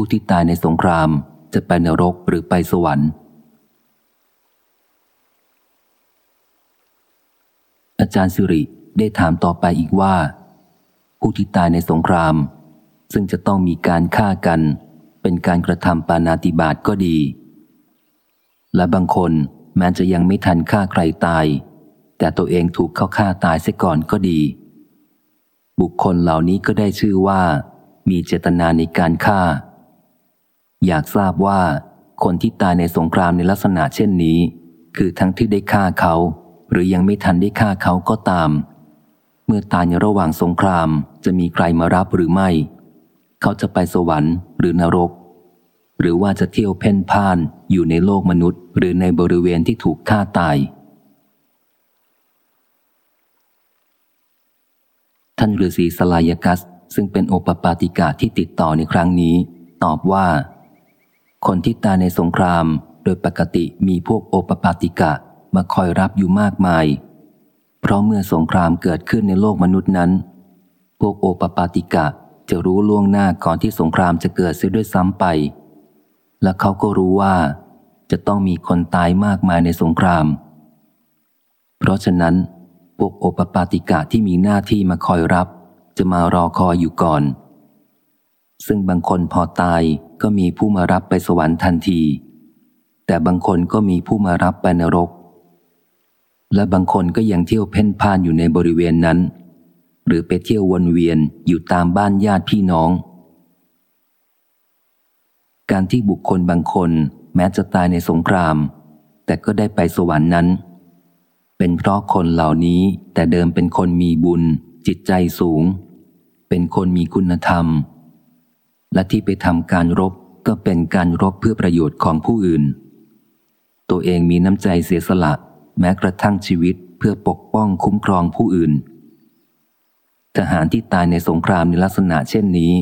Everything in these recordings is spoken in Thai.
ผู้ที่ตายในสงครามจะไปนรกหรือไปสวรรค์ อาจารย์สิริได้ถามต่อไปอีกว่า ผู้ที่ตายในสงคราม ซึ่งจะต้องมีการฆ่ากัน เป็นการกระทำปานาติบาตก็ดี และบางคนแม้จะยังไม่ทันฆ่าใครตาย แต่ตัวเองถูกเขาฆ่าตายเสียก่อนก็ดี บุคคลเหล่านี้ก็ได้ชื่อว่า มีเจตนาในการฆ่า อยากทราบว่าคนที่ตายในสงครามในลักษณะเช่นนี้ คือทั้งที่ได้ฆ่าเขา หรือยังไม่ทันได้ฆ่าเขาก็ตาม เมื่อตายในระหว่างสงครามจะมีใครมารับหรือไม่ เขาจะไปสวรรค์หรือนรก หรือว่าจะเที่ยวเพ่นพ่านอยู่ในโลกมนุษย์ หรือในบริเวณที่ถูกฆ่าตาย ท่านฤาษีสลายกัส ซึ่งเป็นโอปปาติกาที่ติดต่อในครั้งนี้ ตอบว่า คนที่ตายในสงครามโดยปกติมีพวกโอปปาติกะมาคอยรับอยู่มากมาย เพราะเมื่อสงครามเกิดขึ้นในโลกมนุษย์นั้น พวกโอปปาติกะจะรู้ล่วงหน้าก่อนที่สงครามจะเกิดเสียด้วยซ้ำไป และเขาก็รู้ว่า จะต้องมีคนตายมากมายในสงคราม เพราะฉะนั้น พวกโอปปาติกะที่มีหน้าที่มาคอยรับ จะมารอคอยอยู่ก่อน ซึ่งบางคนพอตายก็มีผู้มารับไปสวรรค์ทันที แต่บางคนก็มีผู้มารับไปนรก และบางคนก็ยังเที่ยวเพ่นพ่านอยู่ในบริเวณนั้น หรือไปเที่ยววนเวียนอยู่ตามบ้านญาติพี่น้อง การที่บุคคลบางคนแม้จะตายในสงคราม แต่ก็ได้ไปสวรรค์นั้น เป็นเพราะคนเหล่านี้แต่เดิมเป็นคนมีบุญ จิตใจสูง เป็นคนมีคุณธรรม และที่ไปทำการรบก็เป็นการรบเพื่อประโยชน์ของผู้อื่น ตัวเองมีน้ำใจเสียสละ แม้กระทั่งชีวิตเพื่อปกป้องคุ้มครองผู้อื่น ทหารที่ตายในสงครามในลักษณะเช่นนี้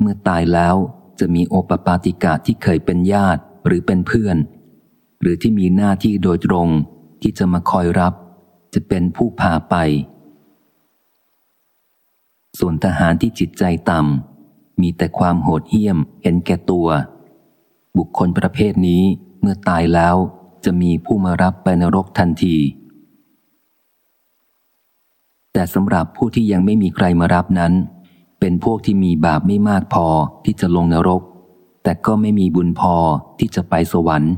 เมื่อตายแล้วจะมีโอปปาติกาที่เคยเป็นญาติหรือเป็นเพื่อน หรือที่มีหน้าที่โดยตรงที่จะมาคอยรับ จะเป็นผู้พาไป ส่วนทหารที่จิตใจต่ำ มีแต่ความโหดเหี้ยม เห็นแก่ตัว บุคคลประเภทนี้เมื่อตายแล้วจะมีผู้มารับไปนรกทันที แต่สำหรับผู้ที่ยังไม่มีใครมารับนั้น เป็นพวกที่มีบาปไม่มากพอที่จะลงนรก แต่ก็ไม่มีบุญพอที่จะไปสวรรค์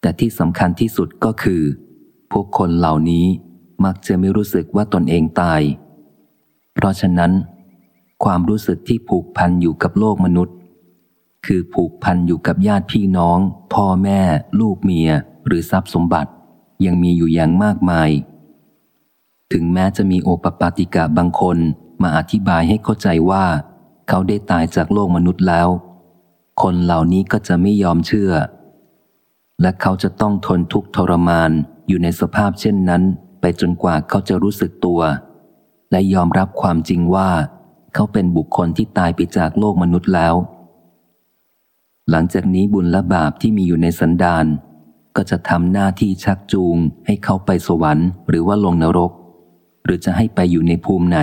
แต่ที่สำคัญที่สุดก็คือ พวกคนเหล่านี้มักจะไม่รู้สึกว่าตนเองตาย เพราะฉะนั้น ความรู้สึกที่ผูกพันอยู่กับโลกมนุษย์ คือผูกพันอยู่กับญาติพี่น้อง พ่อแม่ ลูกเมีย หรือทรัพย์สมบัติ ยังมีอยู่อย่างมากมาย ถึงแม้จะมีโอปปาติกะบางคนมาอธิบายให้เข้าใจว่า เขาได้ตายจากโลกมนุษย์แล้ว คนเหล่านี้ก็จะไม่ยอมเชื่อ และเขาจะต้องทนทุกข์ทรมานอยู่ในสภาพเช่นนั้น ไปจนกว่าเขาจะรู้สึกตัว และยอมรับความจริงว่า เขาเป็นบุคคลที่ตายไปจากโลกมนุษย์แล้ว หลังจากนี้บุญและบาปที่มีอยู่ในสันดานก็จะทำหน้าที่ชักจูง ให้เขาไปสวรรค์หรือว่าลงนรก หรือจะให้ไปอยู่ในภูมิไหน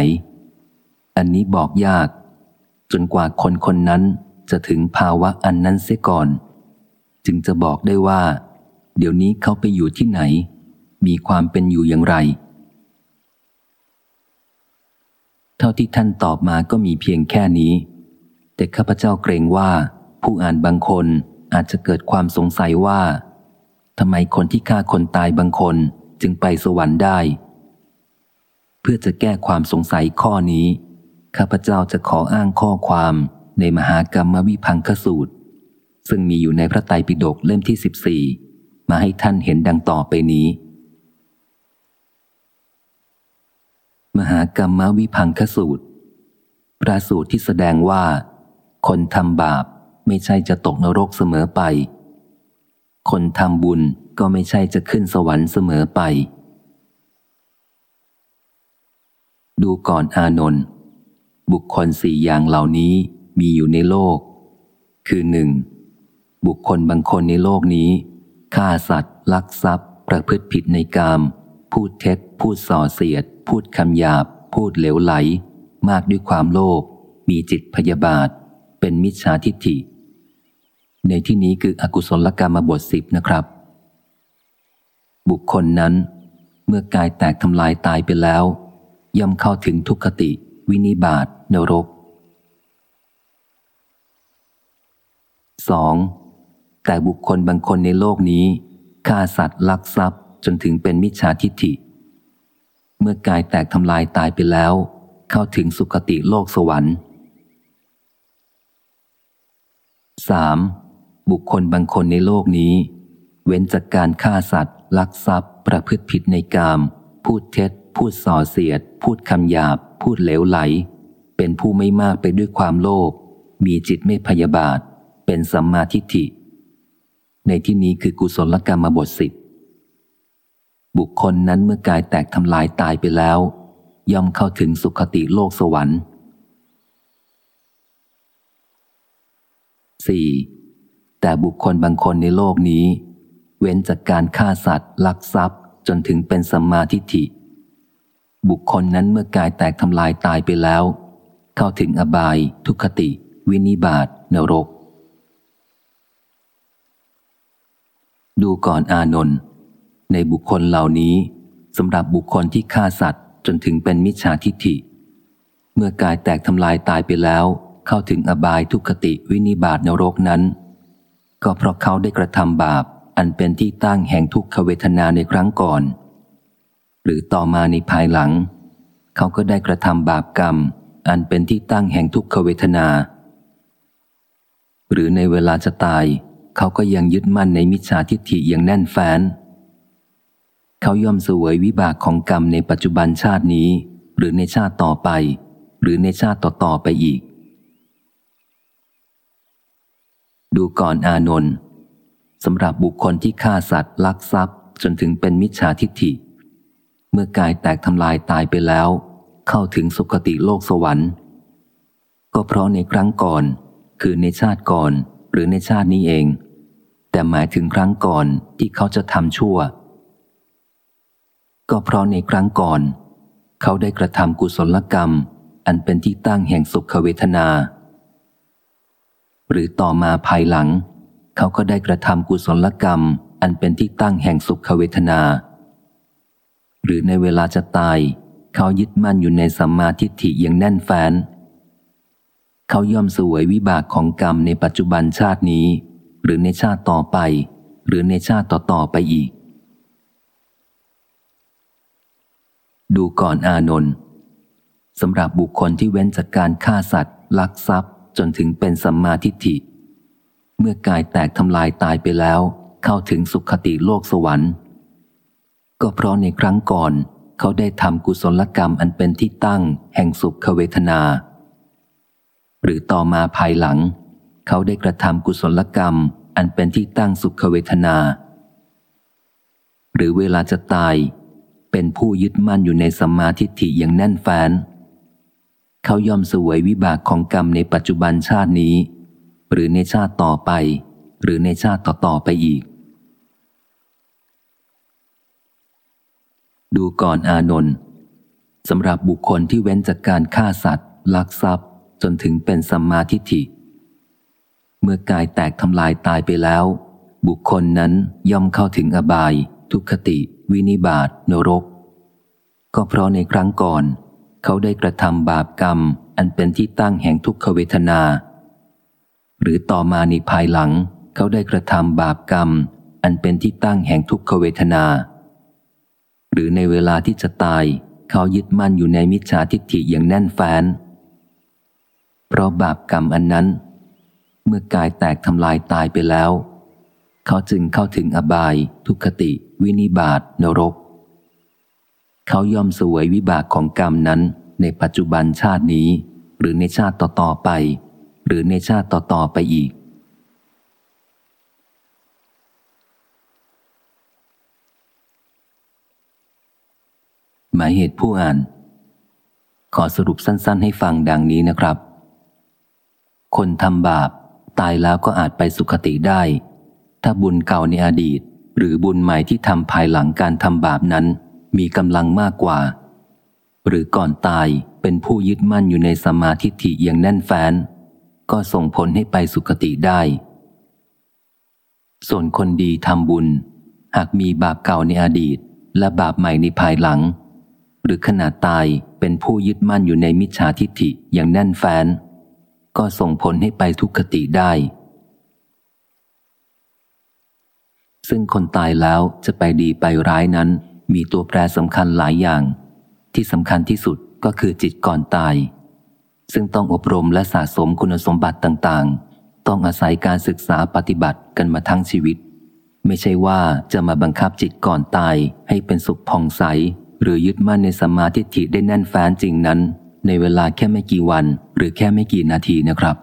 อันนี้บอกยาก จนกว่าคนคนนั้นจะถึงภาวะอันนั้นเสียก่อน จึงจะบอกได้ว่า เดี๋ยวนี้เขาไปอยู่ที่ไหน มีความเป็นอยู่อย่างไร เท่าที่ท่านตอบมาก็มีเพียงแค่นี้ แต่ข้าพเจ้าเกรงว่า ผู้อ่านบางคนอาจจะเกิดความสงสัยว่าทำไมคนที่ฆ่าคนตายบางคนจึงไปสวรรค์ได้ เพื่อจะแก้ความสงสัยข้อนี้ ข้าพเจ้าจะขออ้างข้อความในมหากรรมวิพังคสูตร ซึ่งมีอยู่ในพระไตรปิฎกเล่มที่ 14 มาให้ท่านเห็นดังต่อไปนี้ มหากรรมวิพังคสูตรพระสูตรที่แสดงว่า คนทำบาปไม่ใช่จะตกนรกเสมอไป คนทำบุญก็ไม่ใช่จะขึ้นสวรรค์เสมอไป ดูก่อนอานนท์บุคคลสี่อย่างเหล่านี้มีอยู่ในโลก คือหนึ่งบุคคลบางคนในโลกนี้ฆ่าสัตว์ ลักทรัพย์ ประพฤติผิดในกาม พูดเท็จ พูดส่อเสียด พูดคำหยาบ พูดเหลวไหล มากด้วยความโลภมีจิตพยาบาท เป็นมิจฉาทิฏฐิ ในที่นี้คืออกุศลกรรมบทสิบนะครับ บุคคลนั้น เมื่อกายแตกทำลายตายไปแล้ว ย่อมเข้าถึงทุกขติ วินิบาตนรก 2. แต่บุคคลบางคนในโลกนี้ฆ่าสัตว์ลักทรัพย์จนถึงเป็นมิจฉาทิฏฐิ เมื่อกายแตกทำลายตายไปแล้ว เข้าถึงสุคติโลกสวรรค์ 3. บุคคลบางคนในโลกนี้ เว้นจากการฆ่าสัตว์ ลักทรัพย์ ประพฤติผิดในกาม พูดเท็จ พูดส่อเสียด พูดคำหยาบ พูดเหลวไหล เป็นผู้ไม่มากไปด้วยความโลภมีจิตไม่พยาบาท เป็นสัมมาทิฏฐิ ในที่นี้คือกุศลกรรมบทสิบ บุคคลนั้นเมื่อกายแตกทำลายตายไปแล้ว ย่อมเข้าถึงสุคติโลกสวรรค์ 4. แต่บุคคลบางคนในโลกนี้ เว้นจากการฆ่าสัตว์ ลักทรัพย์จนถึงเป็นสัมมาทิฏฐิ บุคคลนั้นเมื่อกายแตกทำลายตายไปแล้ว เข้าถึงอบาย ทุคติ วินิบาตนรก ดูก่อนอานนท์ ในบุคคลเหล่านี้สำหรับบุคคลที่ฆ่าสัตว์จนถึงเป็นมิจฉาทิฏฐิ เมื่อกายแตกทำลายตายไปแล้ว เข้าถึงอบายทุกขติวินิบาตนรกนั้น ก็เพราะเขาได้กระทำบาป อันเป็นที่ตั้งแห่งทุกขเวทนาในครั้งก่อน หรือต่อมาในภายหลัง เขาก็ได้กระทำบาปกรรม อันเป็นที่ตั้งแห่งทุกขเวทนา หรือในเวลาจะตาย เขาก็ยังยึดมั่นในมิจฉาทิฏฐิอย่างแน่นแฟ้น เขาย่อมเสวยวิบากของกรรมในปัจจุบันชาตินี้ หรือในชาติต่อไป หรือในชาติต่อ ๆ ไปอีก ดูก่อนอานนท์สำหรับบุคคลที่ฆ่าสัตว์ลักทรัพย์ จนถึงเป็นมิจฉาทิฏฐิ เมื่อกายแตกทำลายตายไปแล้ว เข้าถึงสุคติโลกสวรรค์ ก็เพราะในครั้งก่อน คือในชาติก่อนหรือในชาตินี้เอง แต่หมายถึงครั้งก่อนที่เขาจะทำชั่ว ก็เพราะในครั้งก่อน เขาได้กระทำกุศลกรรม อันเป็นที่ตั้งแห่งสุขเวทนา หรือต่อมาภายหลัง เขาก็ได้กระทำกุศลกรรม อันเป็นที่ตั้งแห่งสุขเวทนา หรือในเวลาจะตาย เขายึดมั่นอยู่ในสัมมาทิฏฐิอย่างแน่นแฟ้นเขาย่อมสวยวิบากของกรรมในปัจจุบันชาตินี้ หรือในชาติต่อไป หรือในชาติต่อๆไปอีก ดูก่อนอานนท์สำหรับบุคคลที่เว้นจากการฆ่าสัตว์ ลักทรัพย์ จนถึงเป็นสัมมาทิฏฐิ เมื่อกายแตกทำลายตายไปแล้ว เข้าถึงสุขติโลกสวรรค์ ก็เพราะในครั้งก่อนเขาได้ทำกุศลกรรมอันเป็นที่ตั้ง แห่งสุขเวทนา หรือต่อมาภายหลัง เขาได้กระทำกุศลกรรมอันเป็นที่ตั้งสุขเวทนา หรือเวลาจะตาย เป็นผู้ยึดมั่นอยู่ในสัมมาทิฏฐิอย่างแน่นแฟ้นเขายอมสวยวิบากของกรรมในปัจจุบันชาตินี้ หรือในชาติต่อไป หรือในชาติต่อๆไปอีก ดูก่อนอานนท์สำหรับบุคคลที่เว้นจากการฆ่าสัตว์ ลักทรัพย์ จนถึงเป็นสัมมาทิฏฐิ เมื่อกายแตกทำลายตายไปแล้ว บุคคลนั้นย่อมเข้าถึงอบาย ทุกขติ วินิบาตนรก ก็เพราะในครั้งก่อน เขาได้กระทำบาปกรรมอันเป็นที่ตั้งแห่งทุกขเวทนา หรือต่อมาในภายหลัง เขาได้กระทำบาปกรรม อันเป็นที่ตั้งแห่งทุกขเวทนา หรือในเวลาที่จะตาย เขายึดมั่นอยู่ในมิจฉาทิฏฐิอย่างแน่นแฟ้นเพราะบาปกรรมอันนั้น เมื่อกายแตกทำลายตายไปแล้ว เขาจึงเข้าถึงอบาย ทุกขติ วินิบาตนรก เขาย่อมสวยวิบากของกรรมนั้นในปัจจุบันชาตินี้ หรือในชาติต่อๆไป หรือในชาติต่อๆไปอีก หมายเหตุผู้อ่าน ขอสรุปสั้นๆ ให้ฟังดังนี้นะครับ คนทำบาปตายแล้วก็อาจไปสุคติได้ ถ้าบุญเก่าในอดีต หรือบุญใหม่ที่ทำภายหลังการทำบาปนั้น มีกำลังมากกว่า หรือก่อนตายเป็นผู้ยึดมั่นอยู่ในสมาธิฐิอย่างแน่นแฟ้น ก็ส่งผลให้ไปสุคติได้ ส่วนคนดีทำบุญ หากมีบาปเก่าในอดีต และบาปใหม่ในภายหลัง หรือขณะตายเป็นผู้ยึดมั่นอยู่ในมิจฉาทิฏฐิอย่างแน่นแฟ้น ก็ส่งผลให้ไปทุกขติได้ ซึ่งคนตายแล้วจะไปดีไปร้ายนั้น มีตัวแปรสำคัญหลายอย่าง ที่สำคัญที่สุดก็คือจิตก่อนตาย ซึ่งต้องอบรมและสะสมคุณสมบัติต่างๆ ต้องอาศัยการศึกษาปฏิบัติกันมาทั้งชีวิต ไม่ใช่ว่าจะมาบังคับจิตก่อนตายให้เป็นสุขผ่องใส หรือยึดมั่นในสมาธิิได้แน่นแฟ้นจริงนั้น ในเวลาแค่ไม่กี่วัน หรือแค่ไม่กี่นาทีนะครับ